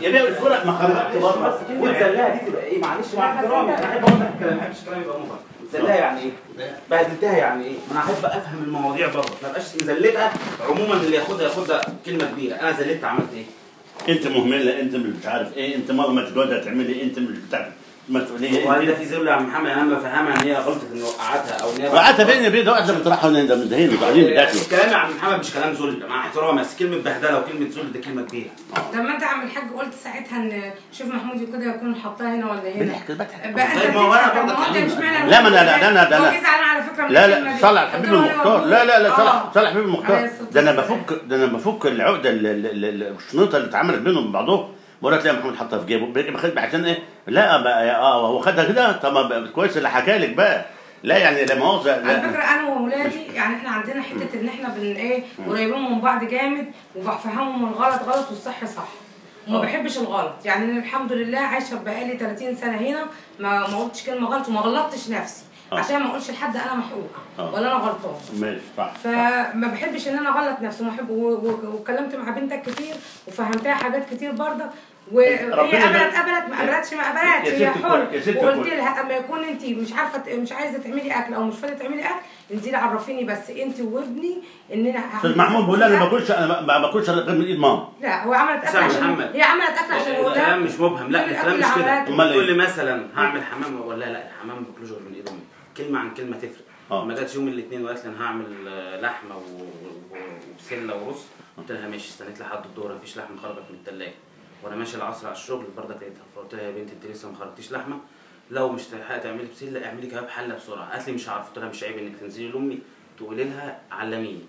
يا بيه الفرق ما خرجت بره وتزلها دي تبقى إيه؟ معلش مع احترامي. أنا احب أقول لك الكلام ما احبش الكلام يبقى مبهم تزلها يعني إيه؟ بهدلتها يعني إيه؟ ما أنا أحب أفهم المواضيع برضه. ما ابقاش مزلتها عموما اللي ياخدها ياخدها كلمة كبيرة. أنا زلتها عملت إيه؟ أنت مهمله أنت مش عارف إيه. أنت ما تقعدها تعملي أنت مش بتاع مسؤوليه ده انت في ذل يا عم محمد أنا بفهمها ان هي غلطت ان وقعتها أو ان هي وقعدت فين يا بيه ده وقت لما تروحوا ده مزهين وبعدين كلام يا عم محمد مش كلام ذل مع احترامي بس كلمة بهدلة وكلمة ذل دي كلمة كبيرة. لما أنت عم الحاج قلت ساعتها إن شوف محمود كده يكون حطها هنا ولا هنا. بنحكي بضحك بقى أنت طيب ما هو أنا بتضحك، برضه ما لا، ما أنا- لا، ده على فكرة من لا الكلمة لا. صلى على الحبيب قلت له المختار. لا لا لا آه. على الحبيب عليه المختار. الصلاة ده أنا. بفك ده أنا بفك العقدة ال- ال- ال- الشنيطه اللي اتعملت بينهم بعضهم. مرات تلاقي محمود حطها في جيبه؟ باخد عشان إيه لا بقى آه هو خدها كده؟ طب كويس اللي حكى لك بقى. لا يعني لا مؤاخذة على فكرة أنا وأولادي يعني إحنا عندنا حتة إن إحنا بن إيه قريبين من بعض جامد وبفهمهم الغلط غلط والصح صح. وما بحبش الغلط. يعني أنا الحمد لله عايشة بقالي 30 سنة هنا ما ما قلتش كلمة غلط وما غلطتش نفسي. آه. عشان ما اقولش لحد أنا محقوقه آه. ولا أنا غلطان ماشي صح فما بحبش ان أنا اغلط نفسي وما احب و- و- واتكلمت مع بنتك كتير وفهمتها حاجات كتير برضه وهي ربنا قبلت. قبلت ما قبلتش ما قبلتش هي حر وقلت. لها أما يكون أنت مش عارفة مش عايزة تعملي أكل أو مش فاضية تعملي أكل انزلي عرفيني بس أنت وابني إننا أستاذ محمود بيقول لي أنا ما باكلش أنا ما- باكلش غير من إيد ماما لا هو عملت أكل عشان محمد. هي عملت أكل عشان الكلام مش مبهم لا كل الكلام مش كده تقول إيه؟ لي مثلا هعمل حمام ولا لا الحمام ما باكلوش غير من إيد أمي كلمة عن كلمة تفرق. آه. لما جت يوم الاثنين وقالت لي أنا هعمل لحمة وبسلة ورز. قلت لها ماشي استنيت لحد الظهر مفيش لحمة خرجت من الثلاجه وأنا ماشي العصر على الشغل برضك لقيتها. فقلت لها يا بنتي أنت لسه ما خرجتيش لحمة؟ لو مش تلحقي تعملي بسلة اعملي كباب حله بسرعة. قالت لي مش عارفة. قلت لها مش عيب إنك تنزلي لأمي تقولي لها علميني.